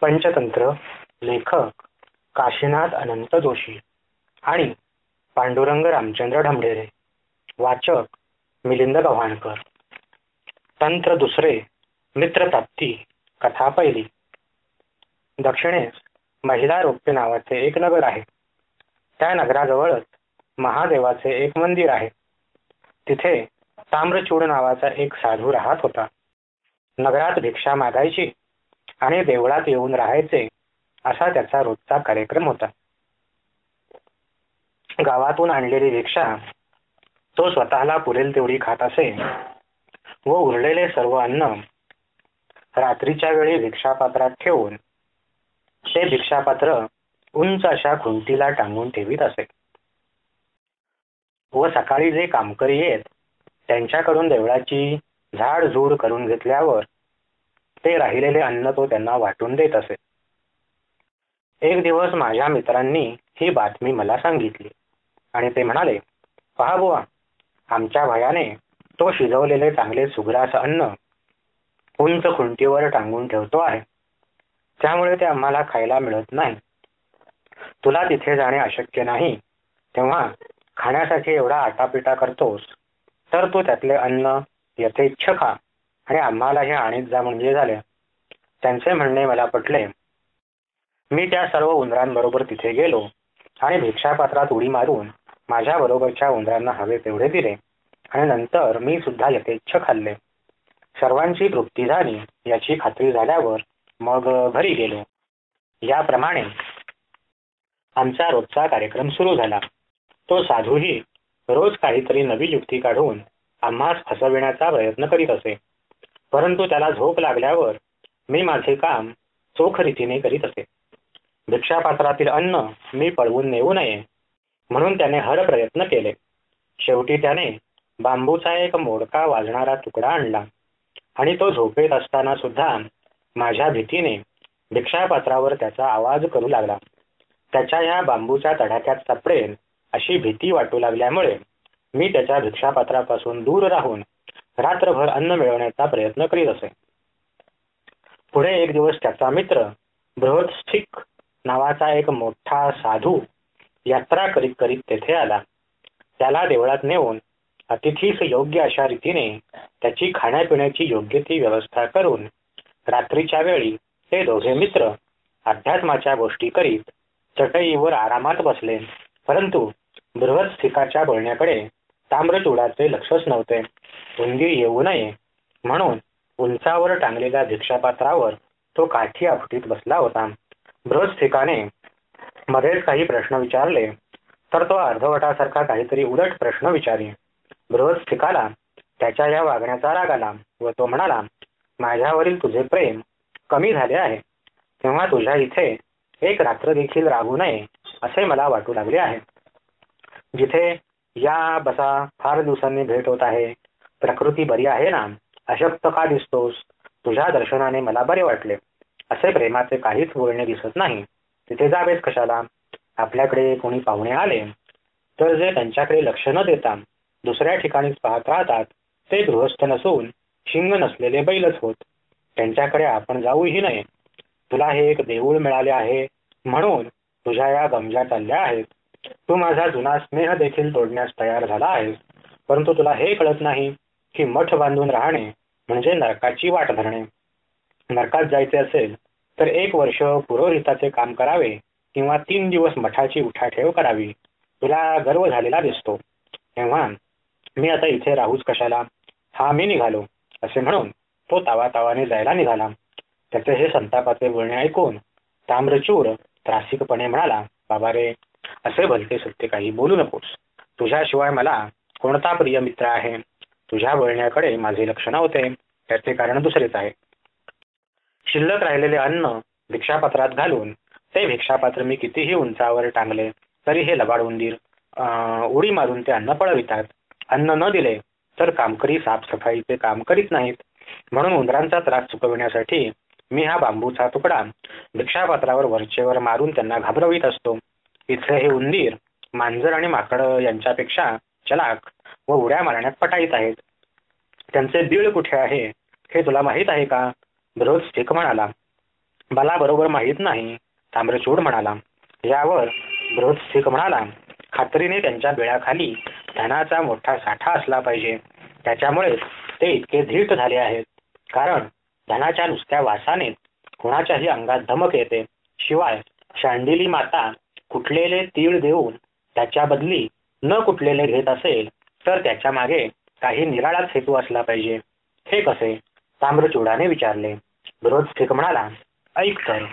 पंचतंत्र लेखक काशीनाथ अनंत जोशी आणि पांडुरंग रामचंद्र ढमढेरे वाचक मिलिंद गव्हाणकर. तंत्र दुसरे मित्रप्राप्ती कथा पहिली दक्षिणेस महिला रोप्य नावाचे एक नगर आहे. त्या नगराजवळच महादेवाचे एक मंदिर आहे. तिथे ताम्रचूड नावाचा एक साधू राहत होता. नगरात भिक्षा मागायची आणि देवळात येऊन राहायचे असा त्याचा रोजचा कार्यक्रम होता. गावातून आणलेली रिक्षा तो स्वतःला पुरेल तेवढी खात असे व उरलेले सर्व अन्न रात्रीच्या वेळी भिक्षापात्रात ठेवून ते भिक्षापात्र उंच अशा खुंटीला टांगून ठेवीत असे. व सकाळी जे कामकरी येत त्यांच्याकडून देवळाची झाडझूड करून घेतल्यावर ते राहिलेले अन्न तो त्यांना वाटून देत असे. एक दिवस माझ्या मित्रांनी ही बातमी मला सांगितली. आणि ते म्हणाले पहा बुवा आमच्या भयाने तो शिजवलेले चांगले सुग्रास अन्न उंच खुंटीवर टांगून ठेवतो आहे. त्यामुळे ते आम्हाला खायला मिळत नाही. तुला तिथे जाणे अशक्य नाही. तेव्हा खाण्यासाठी एवढा आटापिटा करतोस तर तू त्यातले अन्न यथेच्छ खा. आणि आम्हालाही आणीत जा म्हणजे झाले. त्यांचे म्हणणे मला पटले. मी त्या सर्व उंदरांबरोबर तिथे गेलो आणि भिक्षापात्रात उडी मारून माझ्या बरोबरच्या उंदरांना हवे तेवढे दिले आणि नंतर मी सुद्धा यथेच्छ खाल्ले. सर्वांची तृप्ती झाली याची खात्री झाल्यावर मग घरी गेलो. याप्रमाणे आमचा रोजचा कार्यक्रम सुरू झाला. तो साधूही रोज काहीतरी नवी युक्ती काढून आम्हास फसविण्याचा प्रयत्न करीत असे. परंतु त्याला झोप लागल्यावर मी माझे काम चोख रीतीने करीत असे. भिक्षापात्रातील अन्न मी पळवून नेऊ नये म्हणून त्याने हर प्रयत्न केले. शेवटी त्याने बांबूचा एक मोडका वाजणारा तुकडा आणला आणि तो झोपेत असताना सुद्धा माझ्या भीतीने भिक्षापात्रावर त्याचा आवाज करू लागला. त्याच्या या बांबूच्या तडाख्यात सापडेल अशी भीती वाटू लागल्यामुळे मी त्याच्या भिक्षापात्रापासून दूर राहून रात्रभर अन्न मिळवण्याचा प्रयत्न करीत असे. पुढे एक दिवस त्याचा मित्र बृहस्थिक नावाचा एक मोठा साधू यात्रा करीत करीत तेथे आला. त्याला देवळात नेऊन अतिथीस योग्य अशा रीतीने त्याची खाण्यापिण्याची योग्य ती व्यवस्था करून रात्रीच्या वेळी ते दोघे मित्र अध्यात्माच्या गोष्टी करीत चटईवर आरामात बसले. परंतु बृहस्थिकाच्या बोलण्याकडे ताम्रचूडाचे लक्षच नव्हते. उंदीर येऊ नये. म्हणून उंचावर टांगलेल्या भिक्षापात्रावर तो काठी आपटीत बसला होता. बृहस्थिकाने मध्येच काही प्रश्न विचारले. तर तो अर्धवटासारखा काहीतरी उलट प्रश्न विचारी. बृहस्थिकाला त्याच्या या वागण्याचा राग आला व तो म्हणाला माझ्यावरील तुझे प्रेम कमी झाले आहे. तेव्हा तुझ्या इथे एक रात्र देखील राहू नये असे मला वाटू लागले आहे. जिथे या बसा फार दिवसांनी भेट होत आहे प्रकृती बरी आहे ना? अशक्त का दिसतोस? तुझ्या दर्शनाने मला बरे वाटले. असे प्रेमाचे काहीच बोलणे दिसत नाही. तिथे जावेच कशाला? आपल्याकडे कोणी पाहुणे आले? तर जे त्यांच्याकडे लक्ष न देता दुसऱ्या ठिकाणीच पाहत राहतात ते गृहस्थ नसून शिंग नसलेले बैलच होत. त्यांच्याकडे आपण जाऊही नये. तुला हे एक देऊळ मिळाले आहे. म्हणून तुझ्या या गमजा चालल्या आहेत. तू माझा जुना स्नेह देखील तोडण्यास तयार झाला आहेस. परंतु तुला हे कळत नाही. की मठ बांधून राहणे म्हणजे नरकाची वाट धरणे. नरकात जायचे असेल तर एक वर्ष पुरोहिताचे काम करावे किंवा तीन दिवस मठाची उठाठेव करावी. तुला गर्व झालेला दिसतो. तेव्हा मी आता इथे राहूच कशाला? हा मी निघालो. असे म्हणून तो तावा तावाने जायला निघाला. त्याचे हे संतापाचे बोलणे ऐकून ताम्रचूर त्रासिकपणे म्हणाला बाबा रे असे भलते सत्य काही बोलू नकोस. तुझ्याशिवाय मला कोणता प्रिय मित्र आहे? तुझ्या बोलण्याकडे माझे लक्ष नव्हते त्याचे कारण दुसरेच आहे. शिल्लक राहिलेले अन्न भिक्षापात्रात घालून ते भिक्षापात्र मी कितीही उंचावर टांगले तरी हे लबाड उंदीर उडी मारून ते अन्न पळवितात. अन्न न दिले तर कामकरी साफसफाईचे काम करीत नाहीत. म्हणून उंदरांचा त्रास चुकविण्यासाठी मी हा बांबूचा तुकडा भिक्षापात्रावर वरचेवर मारून त्यांना घाबरवित असतो. इथले हे उंदीर मांजर आणि माकड यांच्यापेक्षा चलाक व उड्या मारण्यात पटाईत आहेत. त्यांचे बीळ कुठे आहे हे तुला माहीत आहे का? ब्रोज ठीक म्हणाला. मला बरोबर माहीत नाही ताम्रचूड म्हणाला. यावर बृहस्थिक म्हणाला. खात्रीने त्यांच्या बिळाखाली धनाचा मोठा साठा असला पाहिजे. त्याच्यामुळे ते इतके धीट झाले आहेत. कारण धनाच्या नुसत्या वासाने कुणाच्याही अंगात धमक येते. शिवाय शांडिली माता कुठलेले तीळ देऊन त्याच्या बदली न कुठलेले घेत असेल तर त्याच्यामागे काही निराळाच हेतू असला पाहिजे. हे कसे? ताम्रचूडाने विचारले. बृहस्थिक म्हणाला ऐक तर.